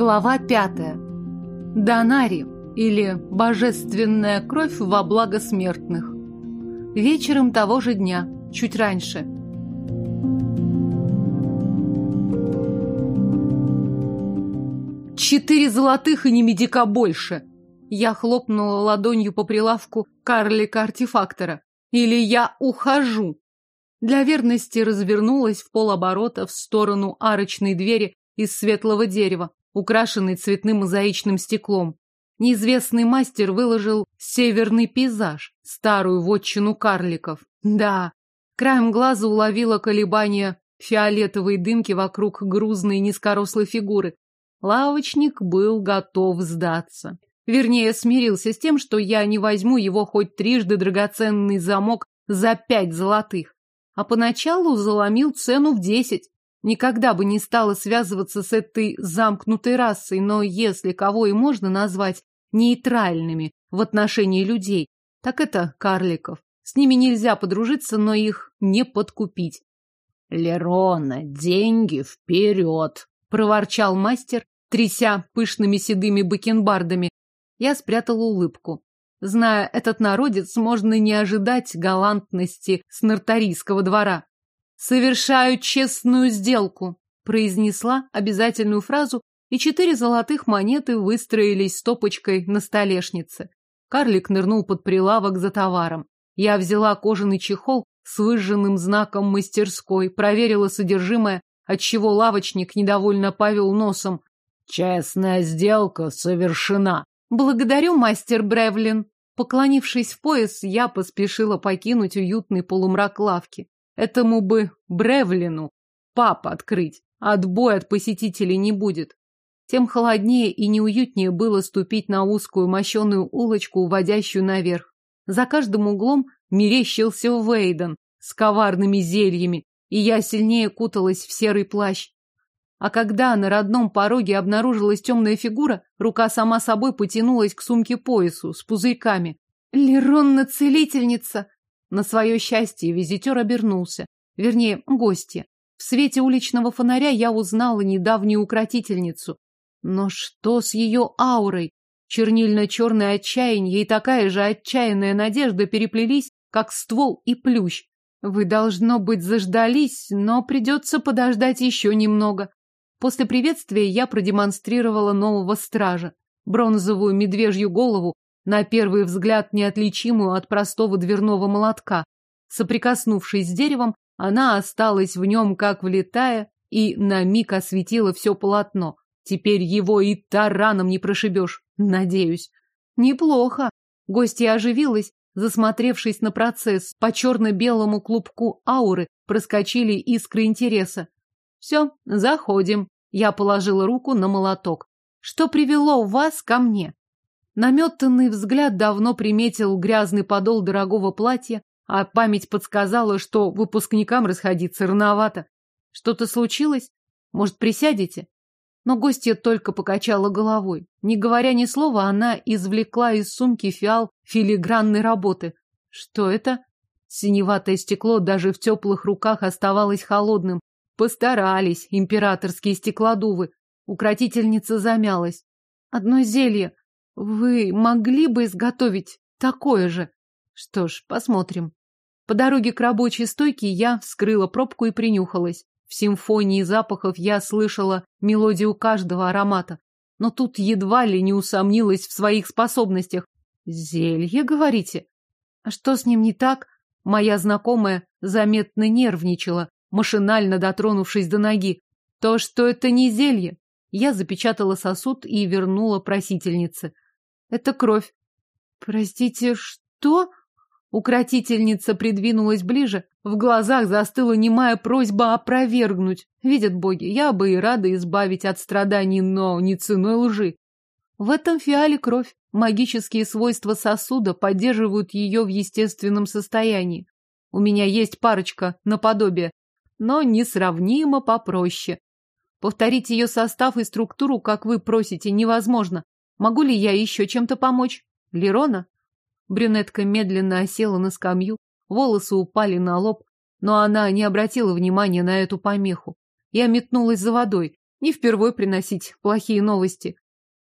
Глава пятая. Донари или божественная кровь во благо смертных. Вечером того же дня, чуть раньше. Четыре золотых и не медика больше. Я хлопнула ладонью по прилавку карлика-артефактора. Или я ухожу. Для верности развернулась в полоборота в сторону арочной двери из светлого дерева, украшенной цветным мозаичным стеклом. Неизвестный мастер выложил северный пейзаж, старую вотчину карликов. Да, краем глаза уловила колебания фиолетовой дымки вокруг грузной низкорослой фигуры. Лавочник был готов сдаться. Вернее, смирился с тем, что я не возьму его хоть трижды драгоценный замок за пять золотых. А поначалу заломил цену в десять. Никогда бы не стала связываться с этой замкнутой расой, но если кого и можно назвать нейтральными в отношении людей, так это карликов. С ними нельзя подружиться, но их не подкупить. «Лерона, деньги вперед!» — проворчал мастер, тряся пышными седыми бакенбардами. Я спрятала улыбку. Зная этот народец, можно не ожидать галантности с нартарийского двора. «Совершаю честную сделку», — произнесла обязательную фразу, и четыре золотых монеты выстроились стопочкой на столешнице. Карлик нырнул под прилавок за товаром. Я взяла кожаный чехол с выжженным знаком мастерской, проверила содержимое, отчего лавочник недовольно повел носом. «Честная сделка совершена». «Благодарю, мастер Бревлин». Поклонившись в пояс, я поспешила покинуть уютный полумрак лавки. Этому бы Бревлину папа открыть. Отбоя от посетителей не будет. Тем холоднее и неуютнее было ступить на узкую мощеную улочку, уводящую наверх. За каждым углом мерещился Вейден с коварными зельями, и я сильнее куталась в серый плащ. А когда на родном пороге обнаружилась темная фигура, рука сама собой потянулась к сумке-поясу с пузырьками. «Леронна-целительница!» На свое счастье визитер обернулся, вернее, гостья. В свете уличного фонаря я узнала недавнюю укротительницу. Но что с ее аурой? Чернильно-черное отчаяние и такая же отчаянная надежда переплелись, как ствол и плющ. Вы, должно быть, заждались, но придется подождать еще немного. После приветствия я продемонстрировала нового стража. Бронзовую медвежью голову на первый взгляд неотличимую от простого дверного молотка. Соприкоснувшись с деревом, она осталась в нем как влетая и на миг осветила все полотно. Теперь его и тараном не прошибешь, надеюсь. Неплохо. Гостья оживилась, засмотревшись на процесс. По черно-белому клубку ауры проскочили искры интереса. Все, заходим. Я положила руку на молоток. Что привело вас ко мне? Наметанный взгляд давно приметил грязный подол дорогого платья, а память подсказала, что выпускникам расходиться рановато. Что-то случилось? Может, присядете? Но гостья только покачала головой. Не говоря ни слова, она извлекла из сумки фиал филигранной работы. Что это? Синеватое стекло даже в теплых руках оставалось холодным. Постарались императорские стеклодувы. Укротительница замялась. Одно зелье. Вы могли бы изготовить такое же? Что ж, посмотрим. По дороге к рабочей стойке я вскрыла пробку и принюхалась. В симфонии запахов я слышала мелодию каждого аромата, но тут едва ли не усомнилась в своих способностях. Зелье, говорите? А что с ним не так? Моя знакомая заметно нервничала, машинально дотронувшись до ноги. То, что это не зелье. Я запечатала сосуд и вернула просительнице. Это кровь. Простите, что? Укротительница придвинулась ближе. В глазах застыла немая просьба опровергнуть. Видят боги, я бы и рада избавить от страданий, но не ценой лжи. В этом фиале кровь. Магические свойства сосуда поддерживают ее в естественном состоянии. У меня есть парочка наподобие, но несравнимо попроще. Повторить ее состав и структуру, как вы просите, невозможно. Могу ли я еще чем-то помочь? Лерона? Брюнетка медленно осела на скамью, волосы упали на лоб, но она не обратила внимания на эту помеху. Я метнулась за водой. Не впервой приносить плохие новости.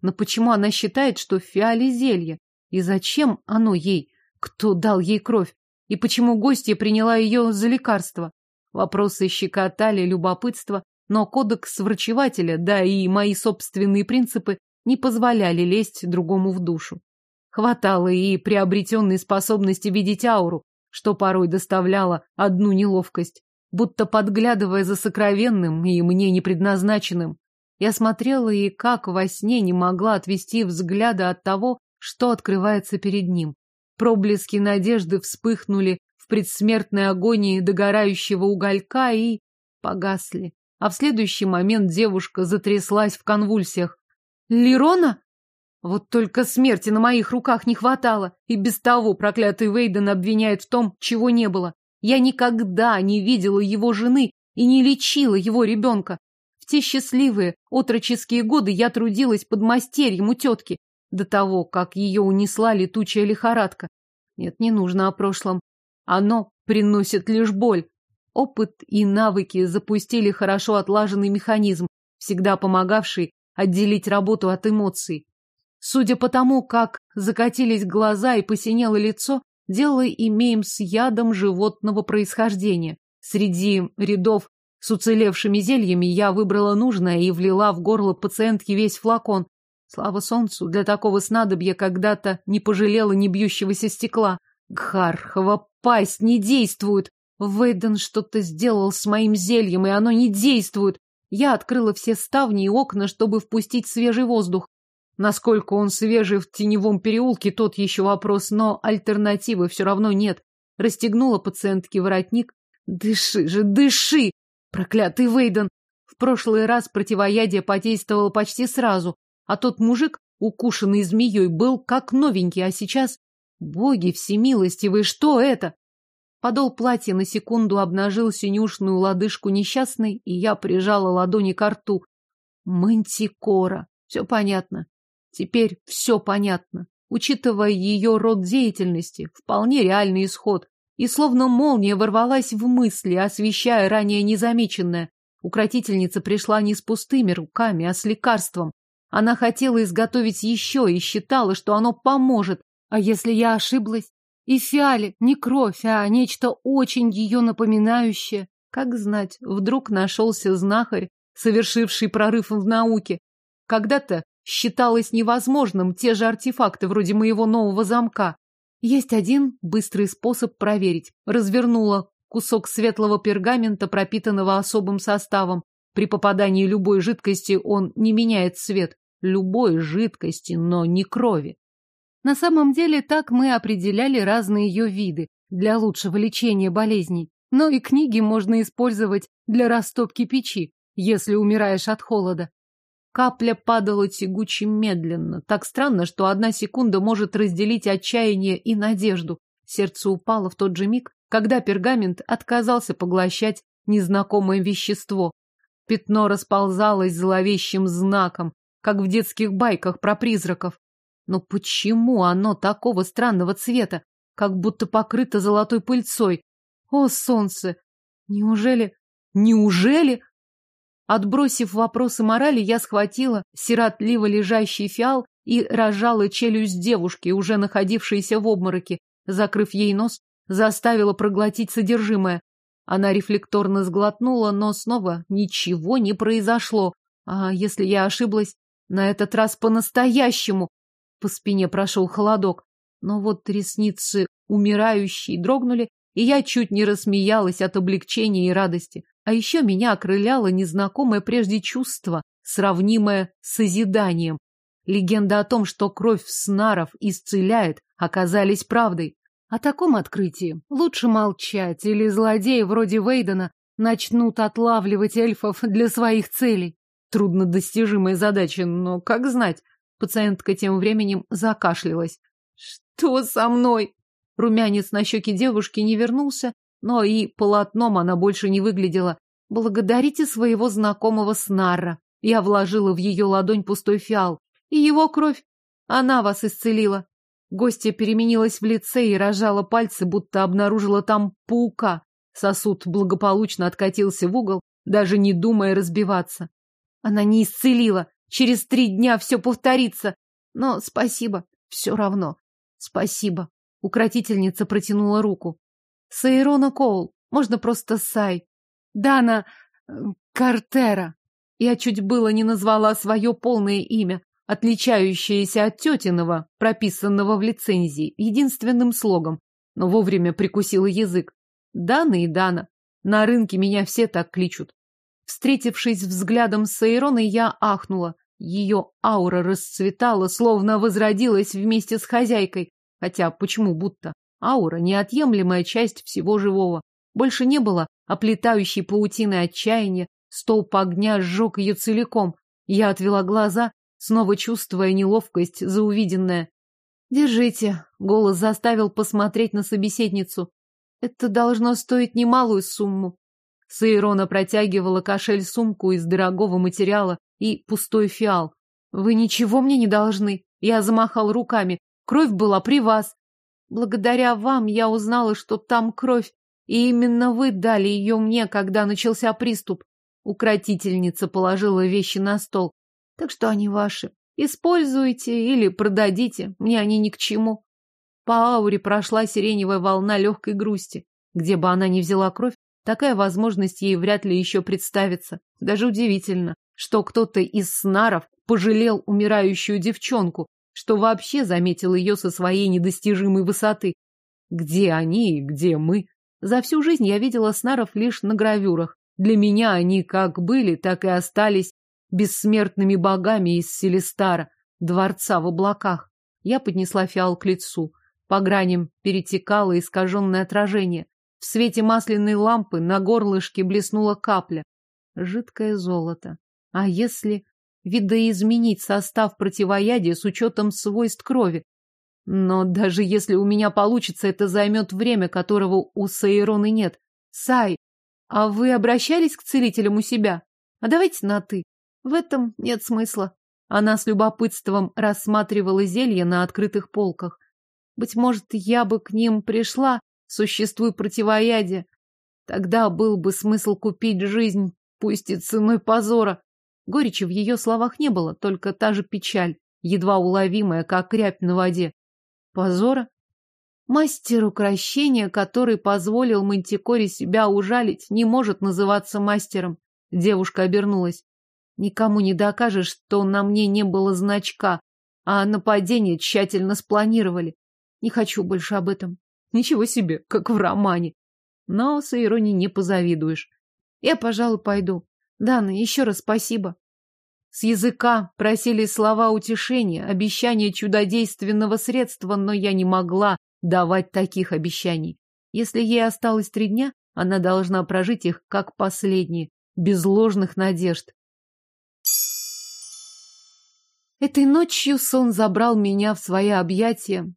Но почему она считает, что в фиале зелье? И зачем оно ей? Кто дал ей кровь? И почему гостья приняла ее за лекарство? Вопросы щекотали любопытство, но кодекс врачевателя, да и мои собственные принципы не позволяли лезть другому в душу. Хватало и приобретенной способности видеть ауру, что порой доставляло одну неловкость, будто подглядывая за сокровенным и мне непредназначенным. Я смотрела и как во сне не могла отвести взгляда от того, что открывается перед ним. Проблески надежды вспыхнули в предсмертной агонии догорающего уголька и погасли. А в следующий момент девушка затряслась в конвульсиях. «Лерона?» Вот только смерти на моих руках не хватало, и без того проклятый Вейден обвиняет в том, чего не было. Я никогда не видела его жены и не лечила его ребенка. В те счастливые, отроческие годы я трудилась под мастерьем у тетки, до того, как ее унесла летучая лихорадка. Нет, не нужно о прошлом. Оно приносит лишь боль. Опыт и навыки запустили хорошо отлаженный механизм, всегда помогавший отделить работу от эмоций. Судя по тому, как закатились глаза и посинело лицо, дело имеем с ядом животного происхождения. Среди рядов с уцелевшими зельями я выбрала нужное и влила в горло пациентки весь флакон. Слава солнцу, для такого снадобья когда-то не пожалела ни бьющегося стекла. Гхархова пасть не действует. Вейден что-то сделал с моим зельем, и оно не действует. Я открыла все ставни и окна, чтобы впустить свежий воздух. Насколько он свежий в теневом переулке, тот еще вопрос, но альтернативы все равно нет. Расстегнула пациентке воротник. Дыши же, дыши! Проклятый Вейден! В прошлый раз противоядие подействовало почти сразу, а тот мужик, укушенный змеей, был как новенький, а сейчас... Боги всемилостивые, что это? Подол платья на секунду обнажил синюшную лодыжку несчастной, и я прижала ладони к рту. Мантикора. Все понятно. Теперь все понятно. Учитывая ее род деятельности, вполне реальный исход. И словно молния ворвалась в мысли, освещая ранее незамеченное. Укротительница пришла не с пустыми руками, а с лекарством. Она хотела изготовить еще и считала, что оно поможет. А если я ошиблась? И фиале не кровь, а нечто очень ее напоминающее. Как знать, вдруг нашелся знахарь, совершивший прорыв в науке. Когда-то считалось невозможным те же артефакты вроде моего нового замка. Есть один быстрый способ проверить. Развернула кусок светлого пергамента, пропитанного особым составом. При попадании любой жидкости он не меняет цвет. Любой жидкости, но не крови. На самом деле так мы определяли разные ее виды для лучшего лечения болезней. Но и книги можно использовать для растопки печи, если умираешь от холода. Капля падала тягуче медленно. Так странно, что одна секунда может разделить отчаяние и надежду. Сердце упало в тот же миг, когда пергамент отказался поглощать незнакомое вещество. Пятно расползалось зловещим знаком, как в детских байках про призраков. Но почему оно такого странного цвета, как будто покрыто золотой пыльцой? О, солнце! Неужели... Неужели Отбросив вопросы морали, я схватила сиротливо лежащий фиал и рожала челюсть девушки, уже находившейся в обмороке, закрыв ей нос, заставила проглотить содержимое. Она рефлекторно сглотнула, но снова ничего не произошло. А если я ошиблась? На этот раз по-настоящему. По спине прошел холодок. Но вот ресницы умирающей дрогнули, и я чуть не рассмеялась от облегчения и радости. А еще меня окрыляло незнакомое прежде чувство, сравнимое с созиданием. Легенда о том, что кровь снаров исцеляет, оказались правдой. О таком открытии лучше молчать, или злодеи вроде Вейдена начнут отлавливать эльфов для своих целей. Труднодостижимая задача, но как знать. Пациентка тем временем закашлялась. «Что со мной?» Румянец на щеке девушки не вернулся, но и полотном она больше не выглядела. Благодарите своего знакомого Снарра. Я вложила в ее ладонь пустой фиал. И его кровь. Она вас исцелила. Гостья переменилась в лице и рожала пальцы, будто обнаружила там паука. Сосуд благополучно откатился в угол, даже не думая разбиваться. Она не исцелила. Через три дня все повторится. Но спасибо. Все равно. Спасибо. Укротительница протянула руку. Сайрона Коул. Можно просто Сай. Дана э, Картера. Я чуть было не назвала свое полное имя, отличающееся от тетиного, прописанного в лицензии, единственным слогом, но вовремя прикусила язык. Дана и Дана. На рынке меня все так кличут. Встретившись взглядом с Эйроной, я ахнула. Ее аура расцветала, словно возродилась вместе с хозяйкой. Хотя почему будто? Аура — неотъемлемая часть всего живого. Больше не было оплетающей паутины отчаяния, столб огня сжег ее целиком. Я отвела глаза, снова чувствуя неловкость за увиденное. «Держите», — голос заставил посмотреть на собеседницу. «Это должно стоить немалую сумму». Саирона протягивала кошель-сумку из дорогого материала и пустой фиал. «Вы ничего мне не должны». Я замахал руками. «Кровь была при вас. Благодаря вам я узнала, что там кровь, и именно вы дали ее мне, когда начался приступ. Укротительница положила вещи на стол. Так что они ваши. Используйте или продадите, мне они ни к чему. По ауре прошла сиреневая волна легкой грусти. Где бы она ни взяла кровь, такая возможность ей вряд ли еще представится. Даже удивительно, что кто-то из снаров пожалел умирающую девчонку, что вообще заметил ее со своей недостижимой высоты. Где они и где мы? За всю жизнь я видела снаров лишь на гравюрах. Для меня они как были, так и остались бессмертными богами из Селестара, дворца в облаках. Я поднесла фиал к лицу. По граням перетекало искаженное отражение. В свете масляной лампы на горлышке блеснула капля. Жидкое золото. А если видоизменить состав противоядия с учетом свойств крови? Но даже если у меня получится, это займет время, которого у Саироны нет. Сай, а вы обращались к целителям у себя? А давайте на «ты». В этом нет смысла. Она с любопытством рассматривала зелья на открытых полках. Быть может, я бы к ним пришла, существуя противоядие. Тогда был бы смысл купить жизнь, пусть и ценой позора. Горечи в ее словах не было, только та же печаль, едва уловимая, как рябь на воде. Позора? Мастер укращения, который позволил Мантикоре себя ужалить, не может называться мастером. Девушка обернулась. Никому не докажешь, что на мне не было значка, а нападение тщательно спланировали. Не хочу больше об этом. Ничего себе, как в романе. Но с иронией не позавидуешь. Я, пожалуй, пойду. Дана, еще раз спасибо. С языка просили слова утешения, обещания чудодейственного средства, но я не могла давать таких обещаний. Если ей осталось три дня, она должна прожить их как последние, без ложных надежд. Этой ночью сон забрал меня в свои объятия.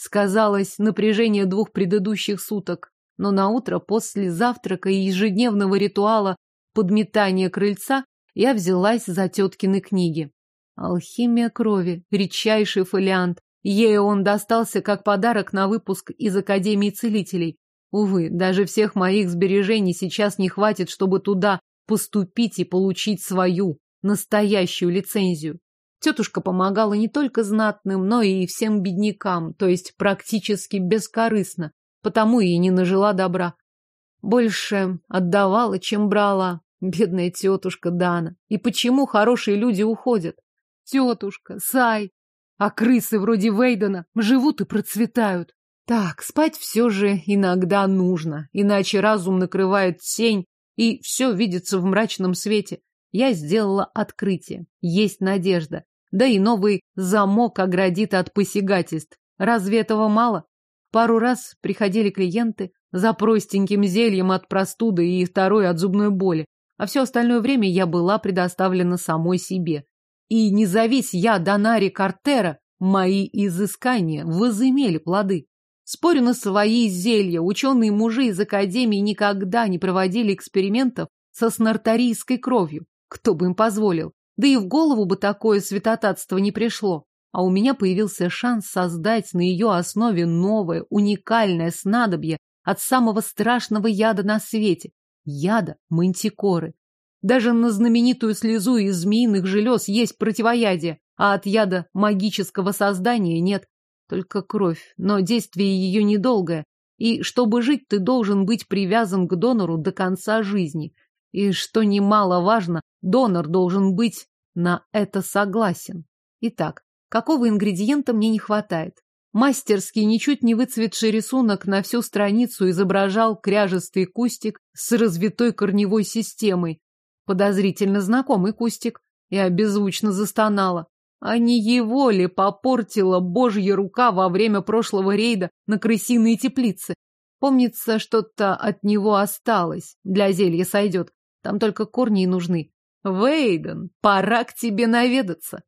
Сказалось напряжение двух предыдущих суток, но на утро после завтрака и ежедневного ритуала подметания крыльца я взялась за теткины книги. Алхимия крови, редчайший фолиант. Ей он достался как подарок на выпуск из Академии целителей. Увы, даже всех моих сбережений сейчас не хватит, чтобы туда поступить и получить свою, настоящую лицензию. Тетушка помогала не только знатным, но и всем беднякам, то есть практически бескорыстно, потому и не нажила добра. Больше отдавала, чем брала. Бедная тетушка Дана. И почему хорошие люди уходят? Тетушка, Сай, а крысы вроде Вейдена живут и процветают. Так, спать все же иногда нужно, иначе разум накрывает тень, и все видится в мрачном свете. Я сделала открытие. Есть надежда. Да и новый замок оградит от посягательств. Разве этого мало? Пару раз приходили клиенты за простеньким зельем от простуды и второй от зубной боли, а все остальное время я была предоставлена самой себе. И не завись я Донари Картера, мои изыскания возымели плоды. Спорю на свои зелья, ученые мужи из Академии никогда не проводили экспериментов со снартарийской кровью. Кто бы им позволил? Да и в голову бы такое святотатство не пришло. А у меня появился шанс создать на ее основе новое, уникальное снадобье от самого страшного яда на свете. Яда мантикоры. Даже на знаменитую слезу из змеиных желез есть противоядие, а от яда магического создания нет. Только кровь, но действие ее недолгое. И чтобы жить, ты должен быть привязан к донору до конца жизни. И, что немаловажно, донор должен быть на это согласен. Итак, какого ингредиента мне не хватает? Мастерский, ничуть не выцветший рисунок на всю страницу изображал кряжестый кустик с развитой корневой системой. Подозрительно знакомый кустик. Я беззвучно застонала. А не его ли попортила божья рука во время прошлого рейда на крысиные теплицы? Помнится, что-то от него осталось. Для зелья сойдет. Там только корни и нужны. Вейден, пора к тебе наведаться.